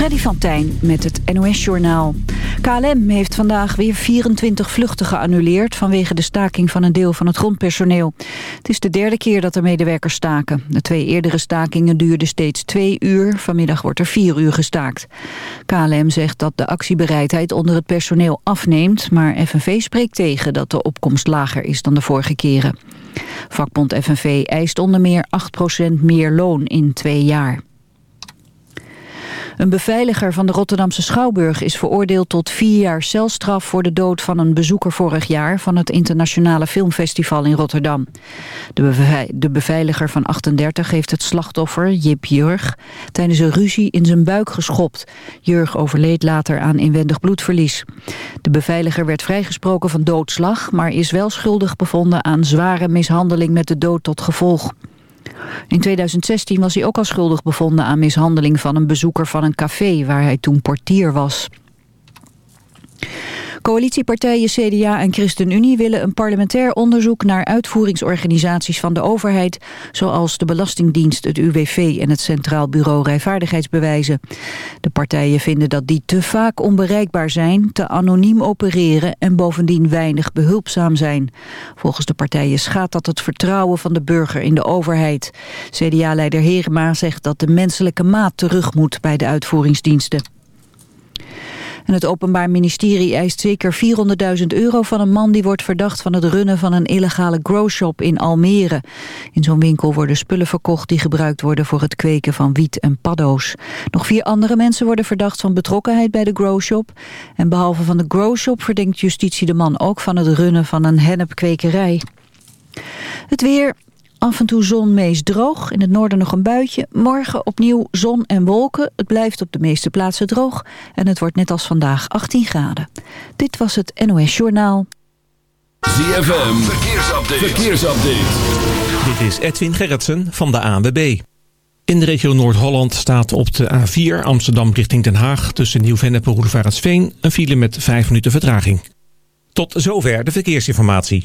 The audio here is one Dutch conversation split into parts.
Freddy van Tijn met het NOS-journaal. KLM heeft vandaag weer 24 vluchten geannuleerd... vanwege de staking van een deel van het grondpersoneel. Het is de derde keer dat de medewerkers staken. De twee eerdere stakingen duurden steeds twee uur. Vanmiddag wordt er vier uur gestaakt. KLM zegt dat de actiebereidheid onder het personeel afneemt... maar FNV spreekt tegen dat de opkomst lager is dan de vorige keren. Vakbond FNV eist onder meer 8% meer loon in twee jaar. Een beveiliger van de Rotterdamse Schouwburg is veroordeeld tot vier jaar celstraf voor de dood van een bezoeker vorig jaar van het Internationale Filmfestival in Rotterdam. De, de beveiliger van 38 heeft het slachtoffer, Jip Jurg, tijdens een ruzie in zijn buik geschopt. Jurg overleed later aan inwendig bloedverlies. De beveiliger werd vrijgesproken van doodslag, maar is wel schuldig bevonden aan zware mishandeling met de dood tot gevolg. In 2016 was hij ook al schuldig bevonden aan mishandeling van een bezoeker van een café waar hij toen portier was. Coalitiepartijen CDA en ChristenUnie willen een parlementair onderzoek naar uitvoeringsorganisaties van de overheid, zoals de Belastingdienst, het UWV en het Centraal Bureau Rijvaardigheidsbewijzen. De partijen vinden dat die te vaak onbereikbaar zijn, te anoniem opereren en bovendien weinig behulpzaam zijn. Volgens de partijen schaadt dat het vertrouwen van de burger in de overheid. CDA-leider Herema zegt dat de menselijke maat terug moet bij de uitvoeringsdiensten. En het Openbaar Ministerie eist zeker 400.000 euro van een man die wordt verdacht van het runnen van een illegale growshop in Almere. In zo'n winkel worden spullen verkocht die gebruikt worden voor het kweken van wiet en paddo's. Nog vier andere mensen worden verdacht van betrokkenheid bij de growshop. En behalve van de growshop verdenkt justitie de man ook van het runnen van een hennepkwekerij. Het weer, Af en toe zon, meest droog. In het noorden nog een buitje. Morgen opnieuw zon en wolken. Het blijft op de meeste plaatsen droog. En het wordt net als vandaag 18 graden. Dit was het NOS Journaal. ZFM, verkeersupdate. verkeersupdate. Dit is Edwin Gerritsen van de ANWB. In de regio Noord-Holland staat op de A4 Amsterdam richting Den Haag... tussen Nieuw-Vennep en Roedevaartsveen... een file met 5 minuten vertraging. Tot zover de verkeersinformatie.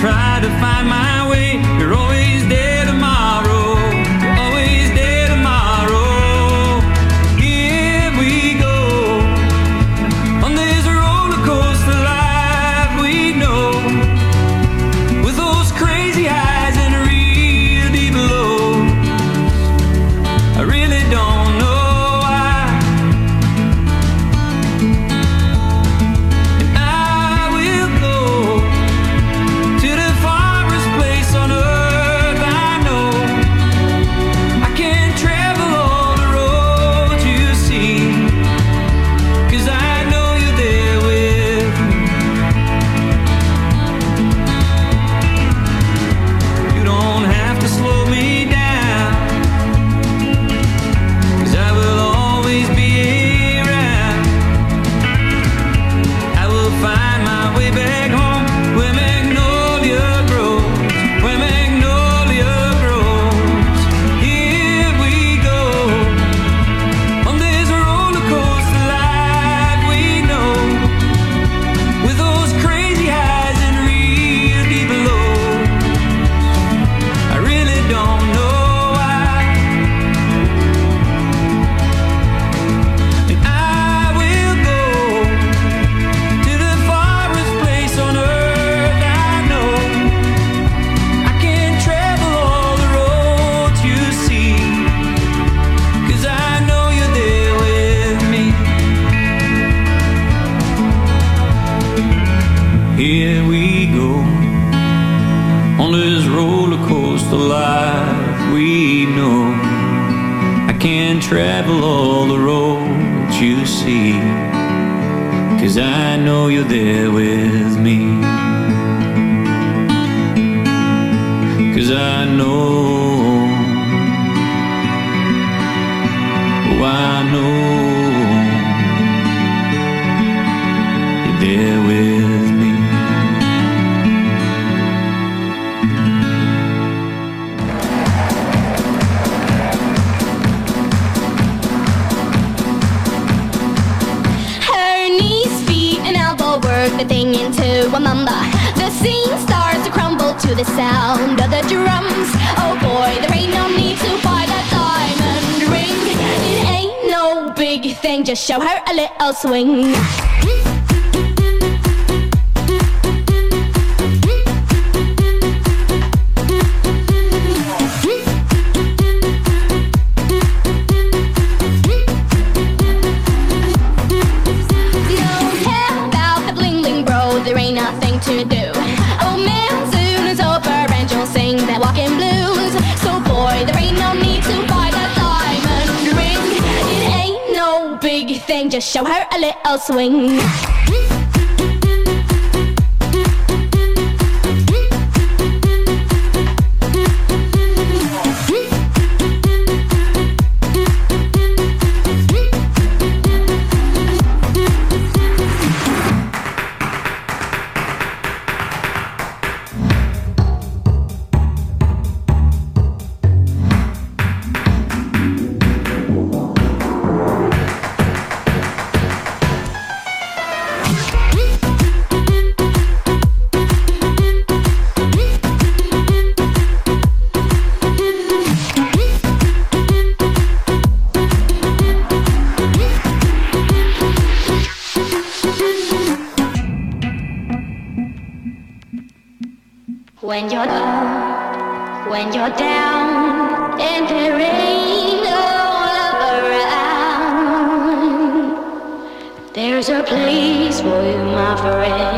try to find my Mm-hmm. please, boy, you, my friend?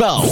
Bell.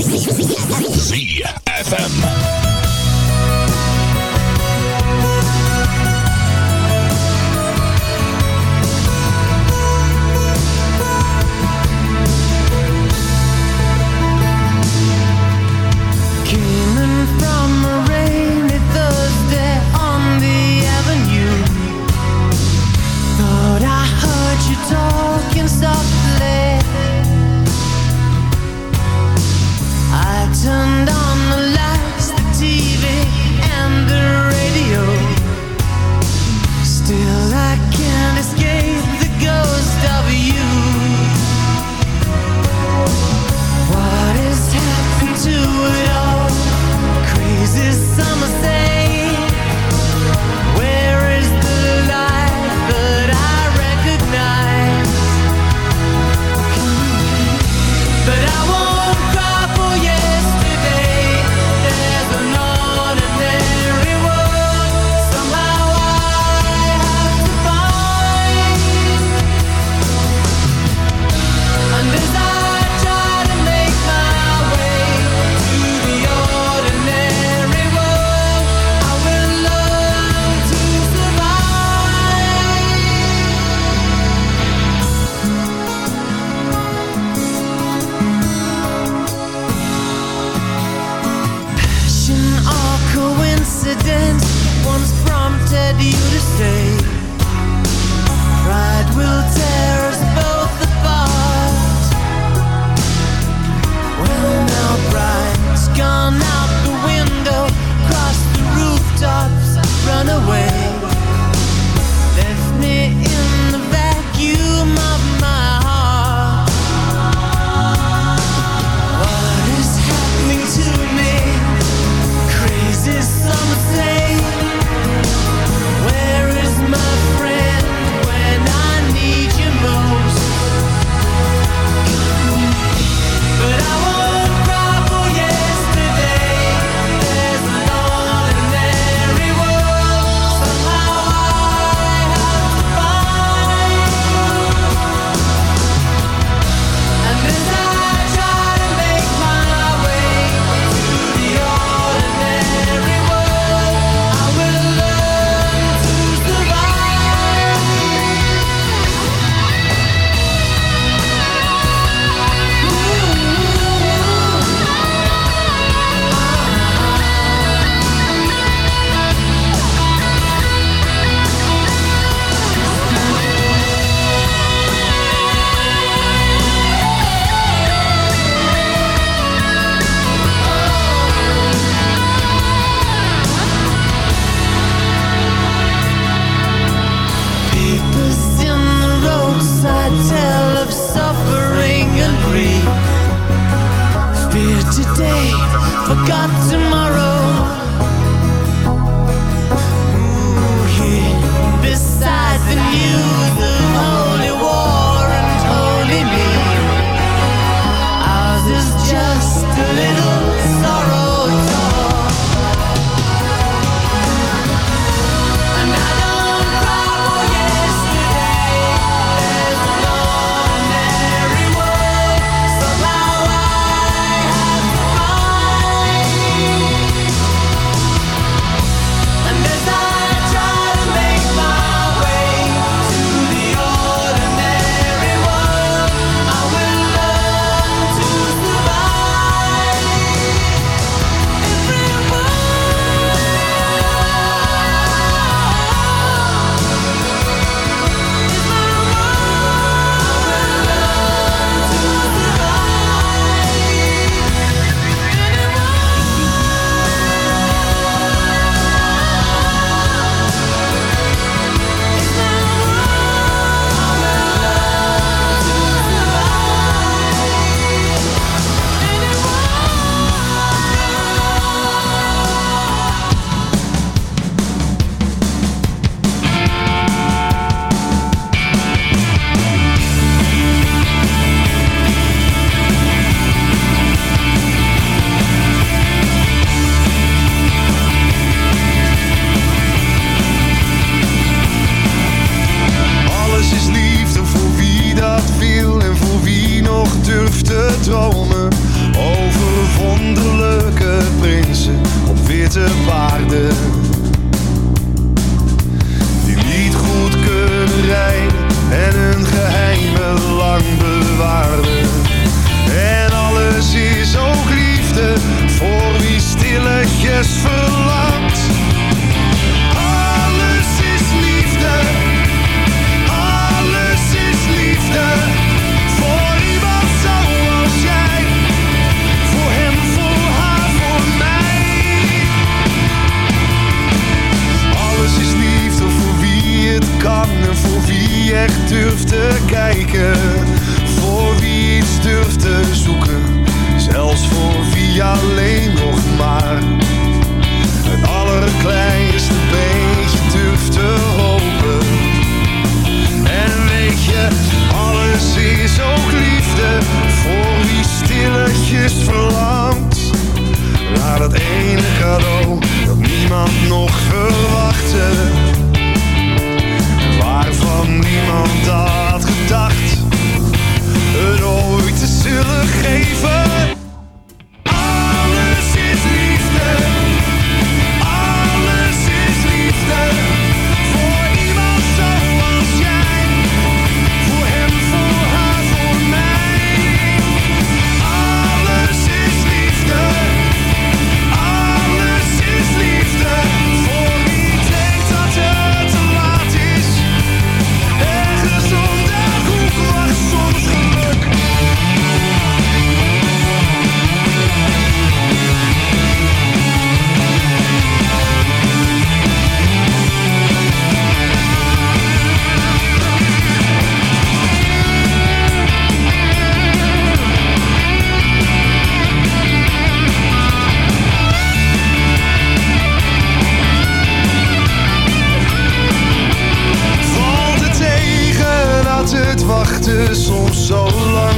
day. successful wachten soms zo lang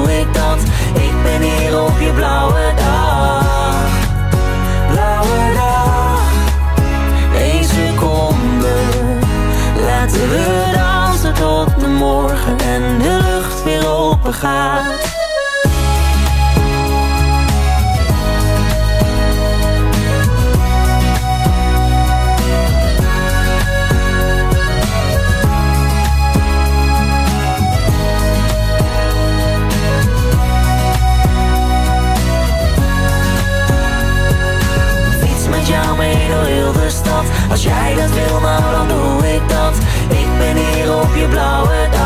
de stad. Als jij dat wil, nou dan doe ik dat. Ik ben hier op je blauwe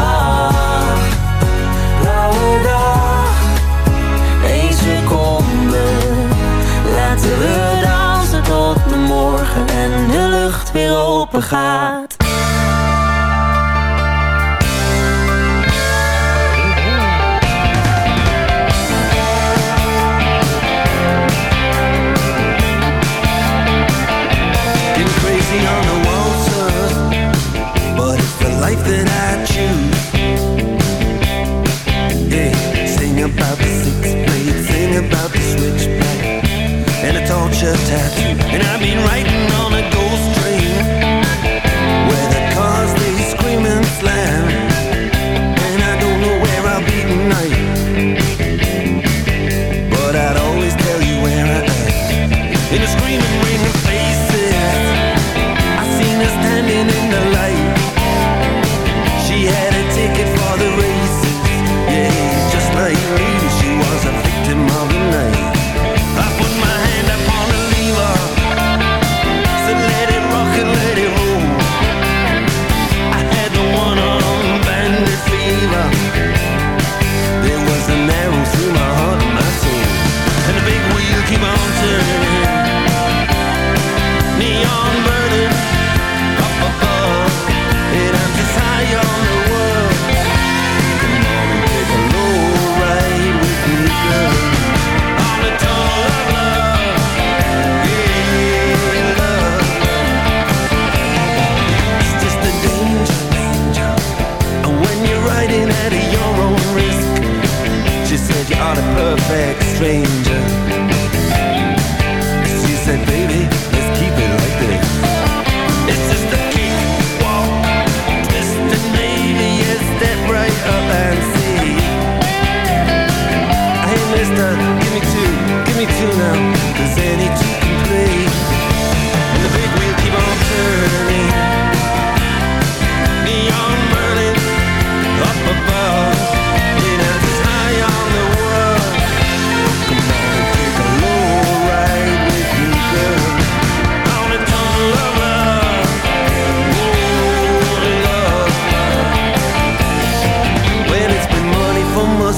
Blauwe dag seconde. Laten we dansen tot de morgen En de lucht weer open gaat Yeah.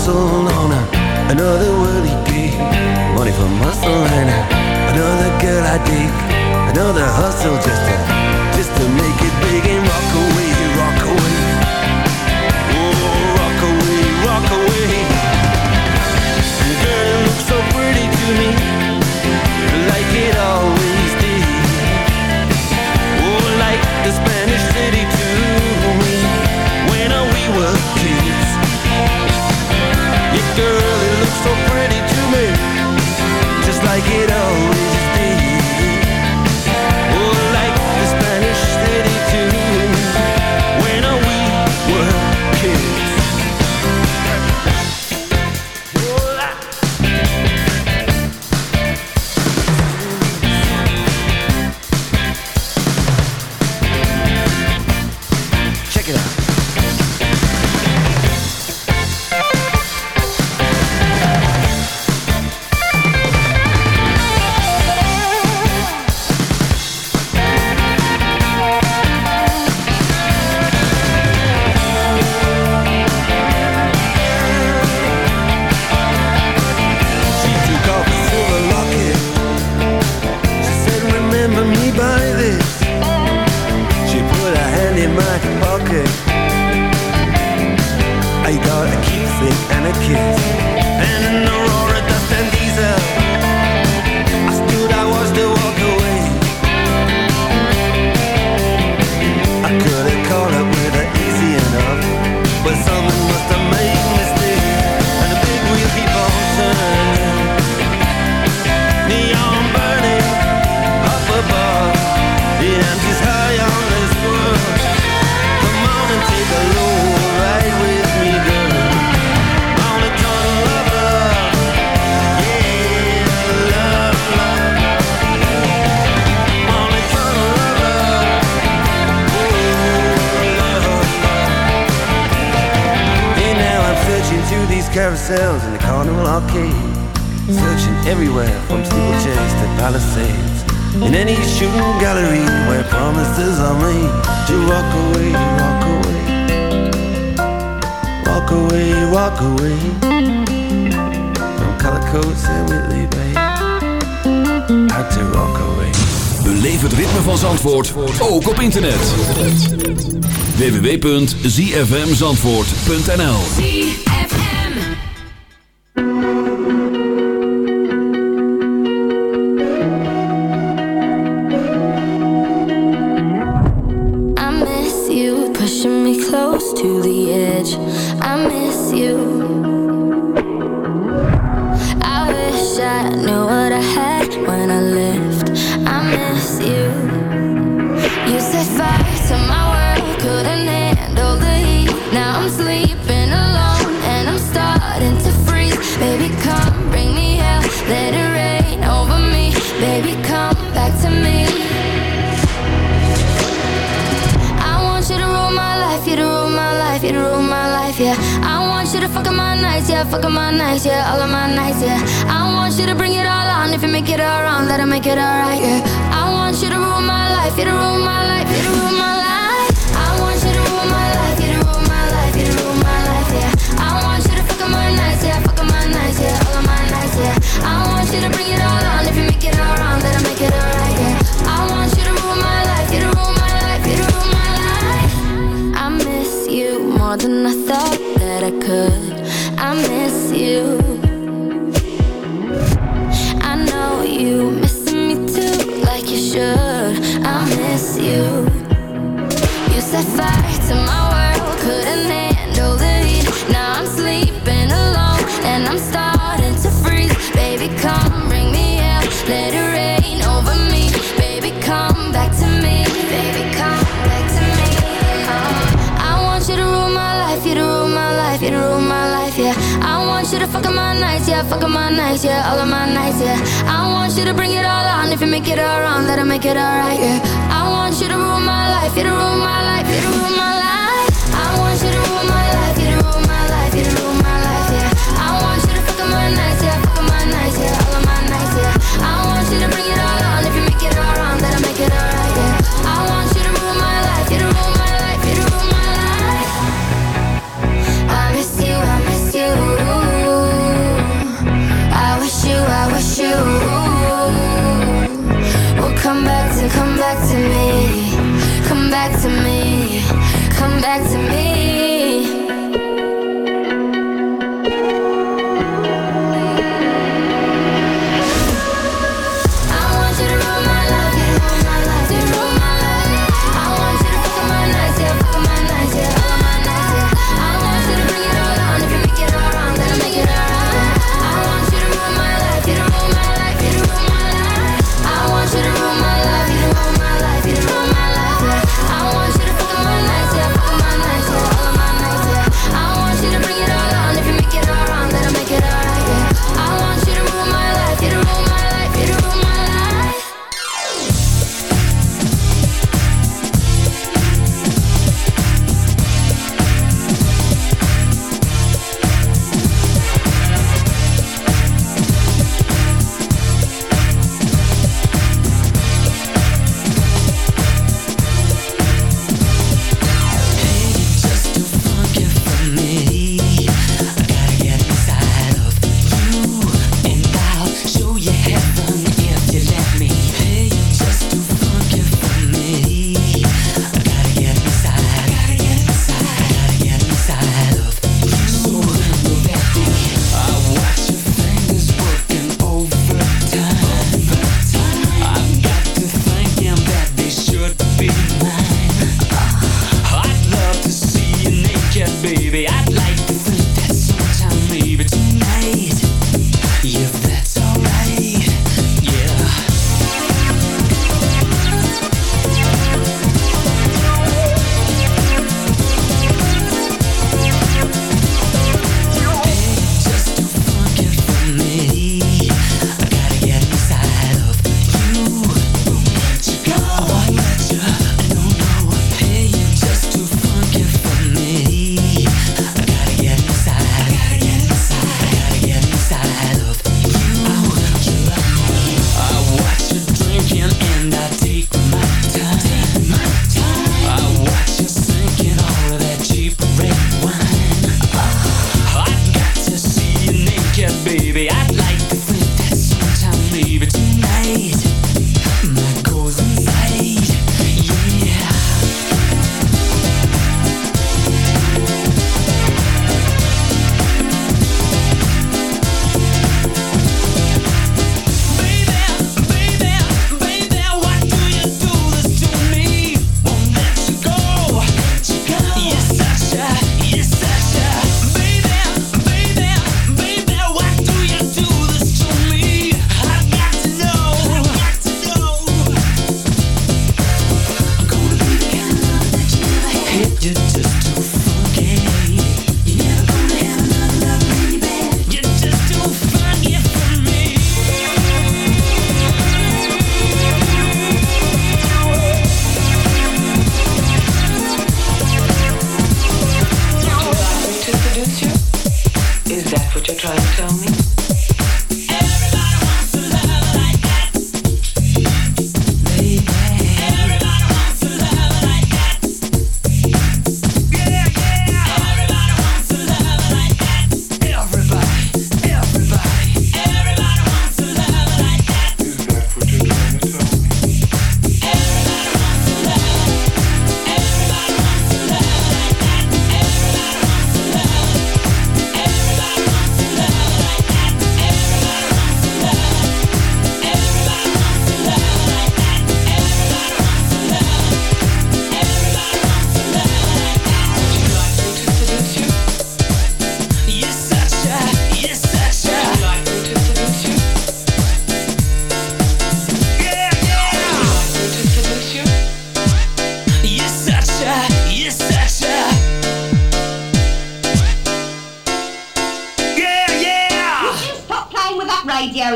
corazón. carousels and the carnival arcade. Searching everywhere from steeplechase to palisades. In any shooting gallery where promises are made to walk away, walk away. Walk away, walk away. From color coats and Whitley Bay. Out to walk away. Beleef het ritme van Zandvoort ook op internet. www.zfmzandvoort.nl it alright.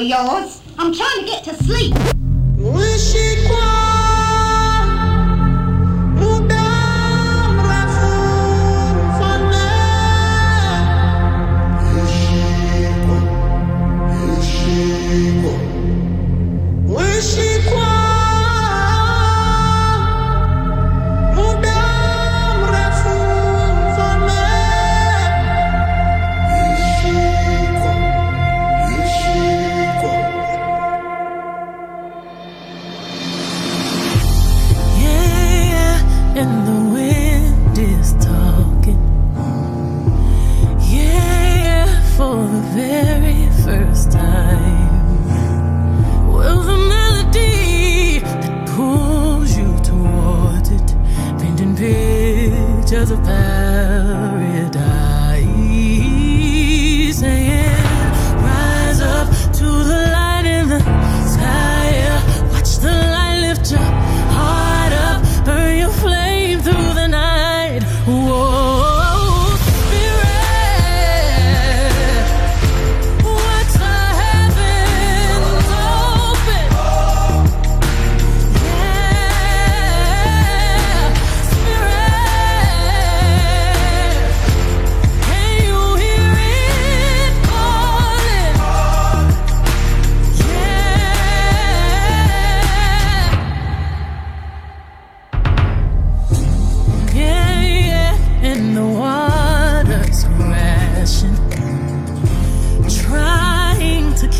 Yours? I'm trying to get to sleep.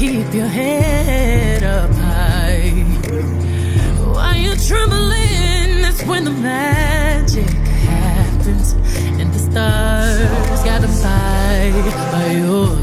keep your head up high. Why you trembling, that's when the magic happens, and the stars gotta fight by your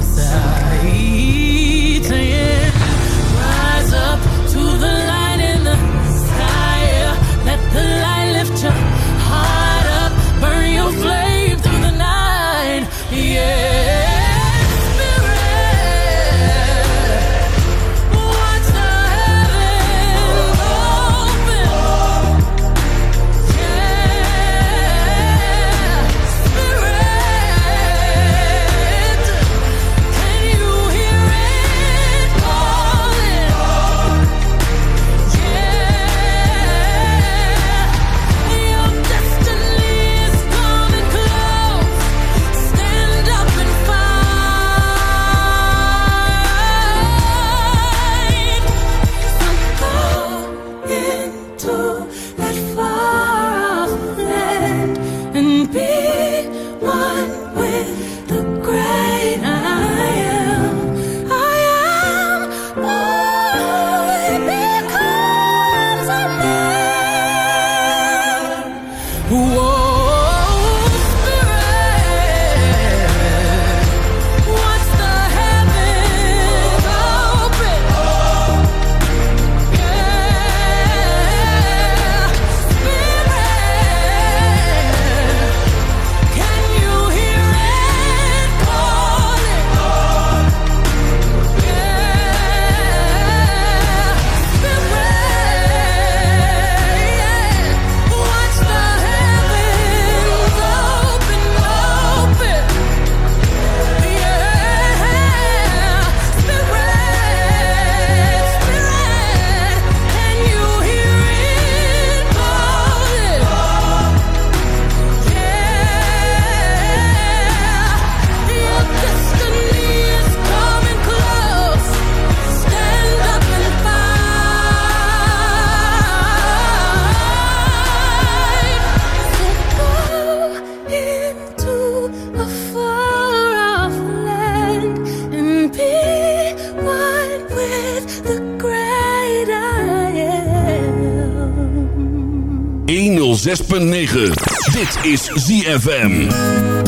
106.9. Dit is ZFM.